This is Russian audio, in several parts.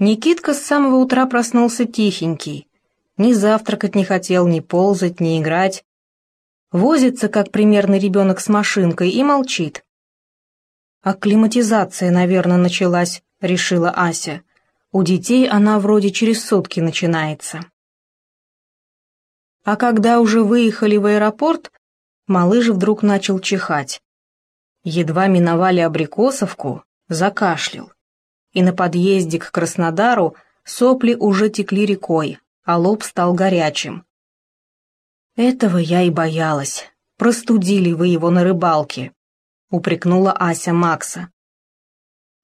Никитка с самого утра проснулся тихенький. Ни завтракать не хотел, ни ползать, ни играть. Возится, как примерный ребенок с машинкой, и молчит. «Акклиматизация, наверное, началась», — решила Ася. «У детей она вроде через сутки начинается». А когда уже выехали в аэропорт, малыш вдруг начал чихать. Едва миновали Абрикосовку, закашлял. И на подъезде к Краснодару сопли уже текли рекой, а лоб стал горячим. «Этого я и боялась. Простудили вы его на рыбалке», — упрекнула Ася Макса.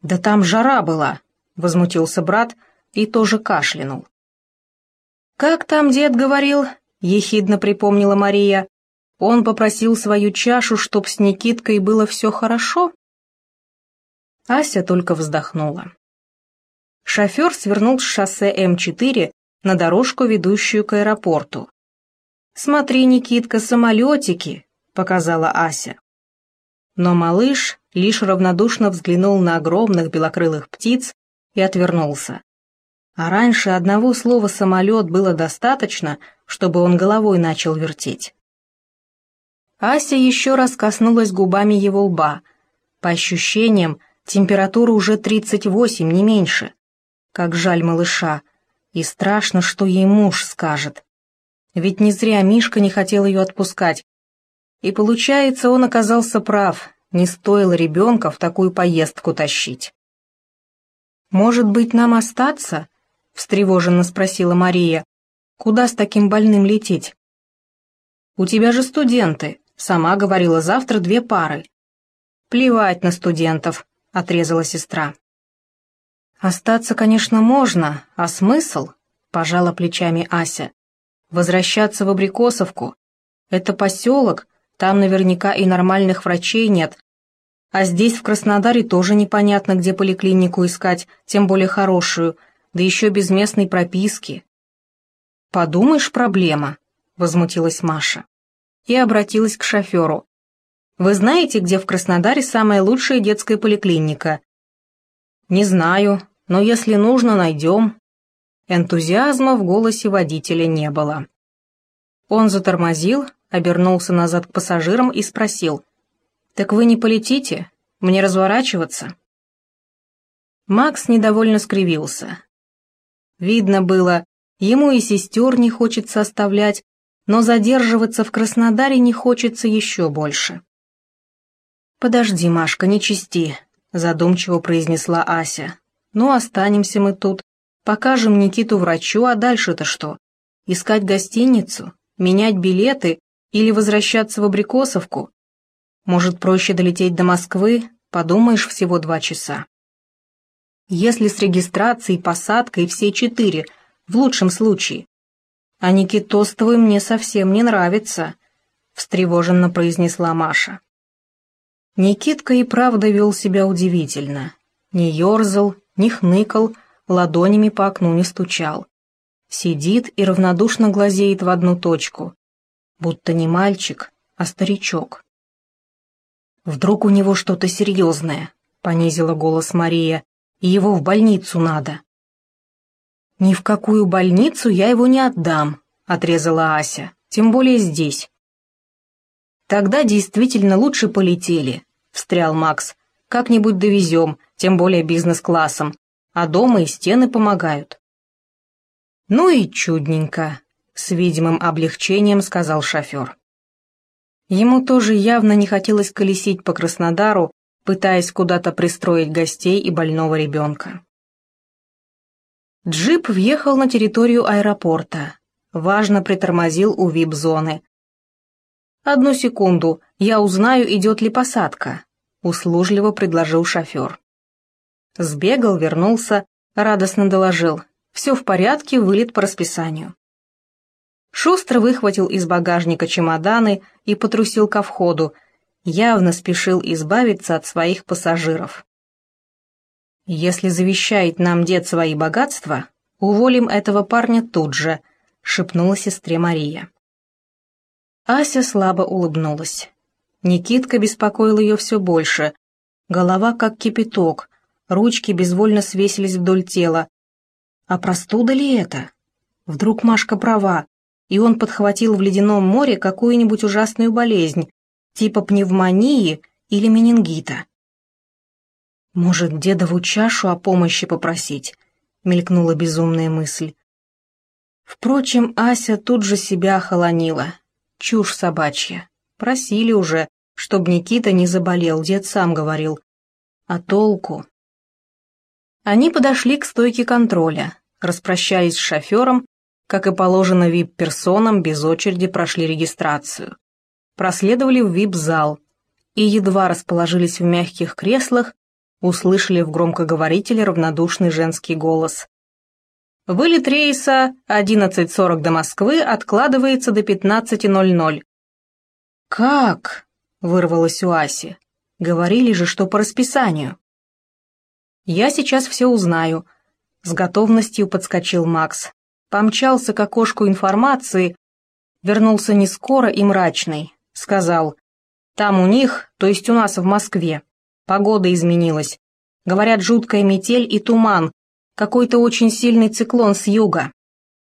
«Да там жара была», — возмутился брат и тоже кашлянул. «Как там дед говорил?» — ехидно припомнила Мария. «Он попросил свою чашу, чтоб с Никиткой было все хорошо?» Ася только вздохнула. Шофер свернул с шоссе М4 на дорожку, ведущую к аэропорту. «Смотри, Никитка, самолетики!» — показала Ася. Но малыш лишь равнодушно взглянул на огромных белокрылых птиц и отвернулся. А раньше одного слова «самолет» было достаточно, чтобы он головой начал вертеть. Ася еще раз коснулась губами его лба. По ощущениям, температура уже 38, не меньше. Как жаль малыша. И страшно, что ей муж скажет. Ведь не зря Мишка не хотел ее отпускать. И получается, он оказался прав, не стоило ребенка в такую поездку тащить. «Может быть, нам остаться?» встревоженно спросила Мария. «Куда с таким больным лететь?» «У тебя же студенты», — сама говорила, завтра две пары. «Плевать на студентов», — отрезала сестра. «Остаться, конечно, можно, а смысл?» — пожала плечами Ася. «Возвращаться в Абрикосовку. Это поселок, там наверняка и нормальных врачей нет. А здесь, в Краснодаре, тоже непонятно, где поликлинику искать, тем более хорошую, да еще без местной прописки. «Подумаешь, проблема», — возмутилась Маша. И обратилась к шоферу. «Вы знаете, где в Краснодаре самая лучшая детская поликлиника?» «Не знаю, но если нужно, найдем». Энтузиазма в голосе водителя не было. Он затормозил, обернулся назад к пассажирам и спросил. «Так вы не полетите? Мне разворачиваться?» Макс недовольно скривился. Видно было, ему и сестер не хочется оставлять, но задерживаться в Краснодаре не хочется еще больше. «Подожди, Машка, не чисти», — задумчиво произнесла Ася. «Ну, останемся мы тут, покажем Никиту врачу, а дальше-то что? Искать гостиницу? Менять билеты или возвращаться в Абрикосовку? Может, проще долететь до Москвы? Подумаешь, всего два часа». Если с регистрацией, посадкой все четыре, в лучшем случае. А Никитостовый мне совсем не нравится, встревоженно произнесла Маша. Никитка и правда вел себя удивительно. Не ерзал, не хныкал, ладонями по окну не стучал. Сидит и равнодушно глазеет в одну точку, будто не мальчик, а старичок. «Вдруг у него что-то серьезное?» — понизила голос Мария, и его в больницу надо». «Ни в какую больницу я его не отдам», — отрезала Ася, — «тем более здесь». «Тогда действительно лучше полетели», — встрял Макс. «Как-нибудь довезем, тем более бизнес-классом, а дома и стены помогают». «Ну и чудненько», — с видимым облегчением сказал шофер. Ему тоже явно не хотелось колесить по Краснодару, пытаясь куда-то пристроить гостей и больного ребенка. Джип въехал на территорию аэропорта. Важно притормозил у вип-зоны. «Одну секунду, я узнаю, идет ли посадка», — услужливо предложил шофер. Сбегал, вернулся, радостно доложил. «Все в порядке, вылет по расписанию». Шустро выхватил из багажника чемоданы и потрусил ко входу, явно спешил избавиться от своих пассажиров. «Если завещает нам дед свои богатства, уволим этого парня тут же», — шепнула сестре Мария. Ася слабо улыбнулась. Никитка беспокоил ее все больше. Голова как кипяток, ручки безвольно свесились вдоль тела, А простуда ли это? Вдруг Машка права, и он подхватил в ледяном море какую-нибудь ужасную болезнь, типа пневмонии или менингита. «Может, дедову чашу о помощи попросить?» — мелькнула безумная мысль. Впрочем, Ася тут же себя охолонила. Чушь собачья. Просили уже, чтоб Никита не заболел, дед сам говорил. А толку? Они подошли к стойке контроля, распрощались с шофером, как и положено вип-персонам, без очереди прошли регистрацию. Проследовали в вип-зал и едва расположились в мягких креслах, услышали в громкоговорителе равнодушный женский голос. «Вылет рейса 11.40 до Москвы откладывается до 15.00». «Как?» — вырвалось у Аси. «Говорили же, что по расписанию». «Я сейчас все узнаю», — с готовностью подскочил Макс. Помчался к окошку информации, вернулся не скоро и мрачный. Сказал, «Там у них, то есть у нас в Москве, Погода изменилась. Говорят, жуткая метель и туман, какой-то очень сильный циклон с юга.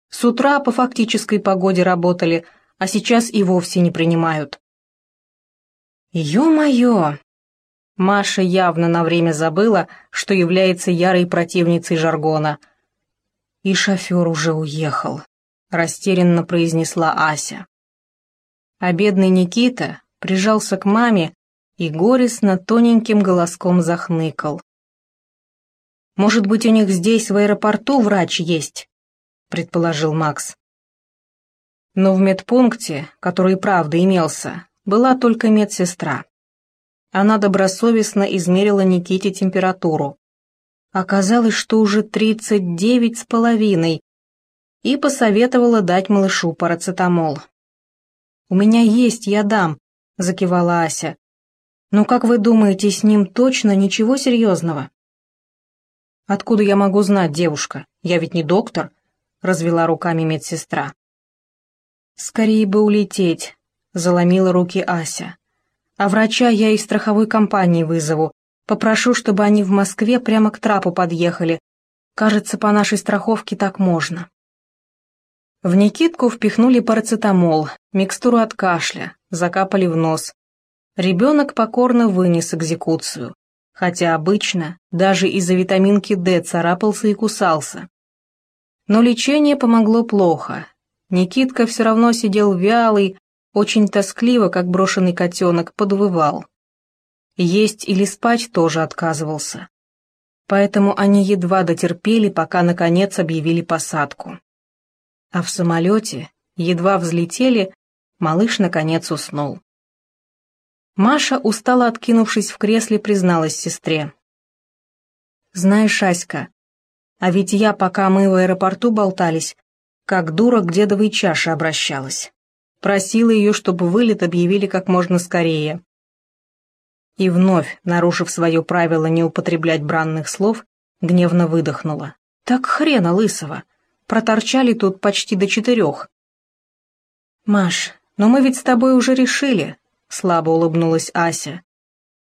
С утра по фактической погоде работали, а сейчас и вовсе не принимают. Ё-моё! Маша явно на время забыла, что является ярой противницей жаргона. И шофер уже уехал, растерянно произнесла Ася. А бедный Никита прижался к маме и горестно тоненьким голоском захныкал. «Может быть, у них здесь, в аэропорту, врач есть?» — предположил Макс. Но в медпункте, который правда имелся, была только медсестра. Она добросовестно измерила Никите температуру. Оказалось, что уже тридцать девять с половиной, и посоветовала дать малышу парацетамол. «У меня есть, я дам», — закивала Ася. Но как вы думаете, с ним точно ничего серьезного? Откуда я могу знать, девушка? Я ведь не доктор, развела руками медсестра. Скорее бы улететь, заломила руки Ася. А врача я из страховой компании вызову. Попрошу, чтобы они в Москве прямо к трапу подъехали. Кажется, по нашей страховке так можно. В Никитку впихнули парацетамол, микстуру от кашля, закапали в нос. Ребенок покорно вынес экзекуцию, хотя обычно даже из-за витаминки D царапался и кусался. Но лечение помогло плохо. Никитка все равно сидел вялый, очень тоскливо, как брошенный котенок, подвывал. Есть или спать тоже отказывался. Поэтому они едва дотерпели, пока наконец объявили посадку. А в самолете, едва взлетели, малыш наконец уснул. Маша, устало откинувшись в кресле, призналась сестре. «Знаешь, Аська, а ведь я, пока мы в аэропорту болтались, как дура к дедовой чаше обращалась. Просила ее, чтобы вылет объявили как можно скорее». И вновь, нарушив свое правило не употреблять бранных слов, гневно выдохнула. «Так хрена лысого! Проторчали тут почти до четырех». «Маш, но мы ведь с тобой уже решили, слабо улыбнулась Ася.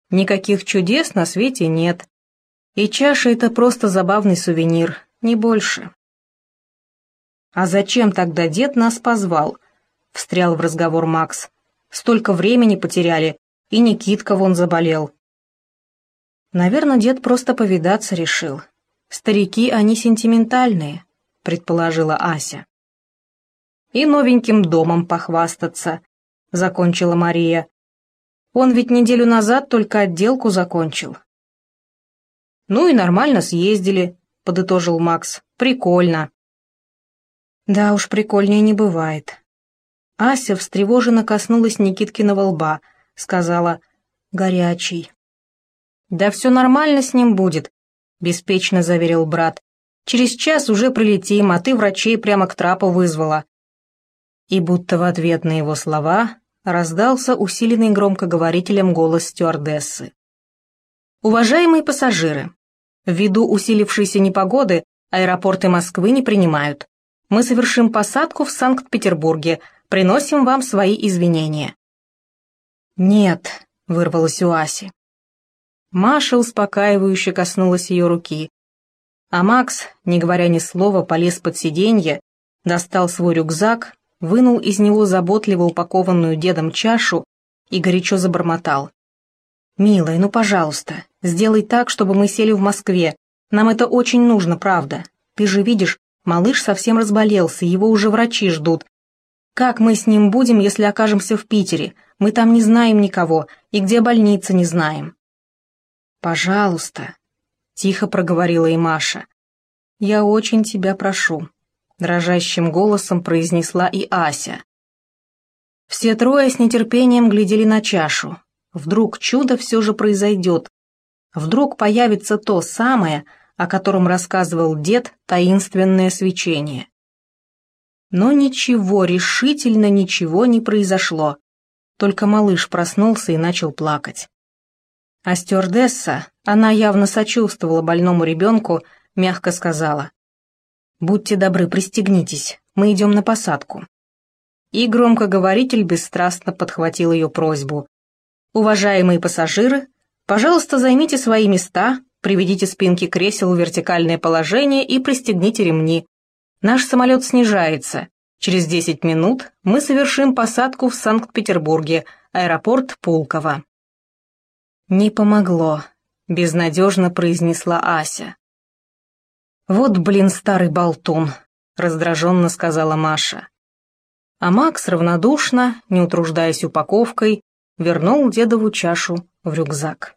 Никаких чудес на свете нет. И чаша — это просто забавный сувенир, не больше. «А зачем тогда дед нас позвал?» — встрял в разговор Макс. «Столько времени потеряли, и Никитка вон заболел». «Наверное, дед просто повидаться решил. Старики, они сентиментальные», — предположила Ася. «И новеньким домом похвастаться», — закончила Мария. Он ведь неделю назад только отделку закончил. «Ну и нормально съездили», — подытожил Макс. «Прикольно». Да уж, прикольнее не бывает. Ася встревоженно коснулась Никиткиного лба, сказала «горячий». «Да все нормально с ним будет», — беспечно заверил брат. «Через час уже прилетим, а ты врачей прямо к трапу вызвала». И будто в ответ на его слова раздался усиленный громкоговорителем голос стюардессы. Уважаемые пассажиры, ввиду усилившейся непогоды аэропорты Москвы не принимают. Мы совершим посадку в Санкт-Петербурге, приносим вам свои извинения. Нет, вырвалось у Аси. Маша успокаивающе коснулась ее руки. А Макс, не говоря ни слова, полез под сиденье, достал свой рюкзак, вынул из него заботливо упакованную дедом чашу и горячо забормотал. «Милая, ну пожалуйста, сделай так, чтобы мы сели в Москве. Нам это очень нужно, правда. Ты же видишь, малыш совсем разболелся, его уже врачи ждут. Как мы с ним будем, если окажемся в Питере? Мы там не знаем никого, и где больница не знаем». «Пожалуйста», — тихо проговорила и Маша. «Я очень тебя прошу», — дрожащим голосом произнесла и Ася. Все трое с нетерпением глядели на чашу. Вдруг чудо все же произойдет. Вдруг появится то самое, о котором рассказывал дед, таинственное свечение. Но ничего, решительно ничего не произошло. Только малыш проснулся и начал плакать. А стюардесса, она явно сочувствовала больному ребенку, мягко сказала. «Будьте добры, пристегнитесь, мы идем на посадку». И громкоговоритель бесстрастно подхватил ее просьбу. «Уважаемые пассажиры, пожалуйста, займите свои места, приведите спинки кресел в вертикальное положение и пристегните ремни. Наш самолет снижается. Через 10 минут мы совершим посадку в Санкт-Петербурге, аэропорт Пулково». «Не помогло», — безнадежно произнесла Ася. «Вот, блин, старый болтун», — раздраженно сказала Маша. А Макс равнодушно, не утруждаясь упаковкой, вернул дедову чашу в рюкзак.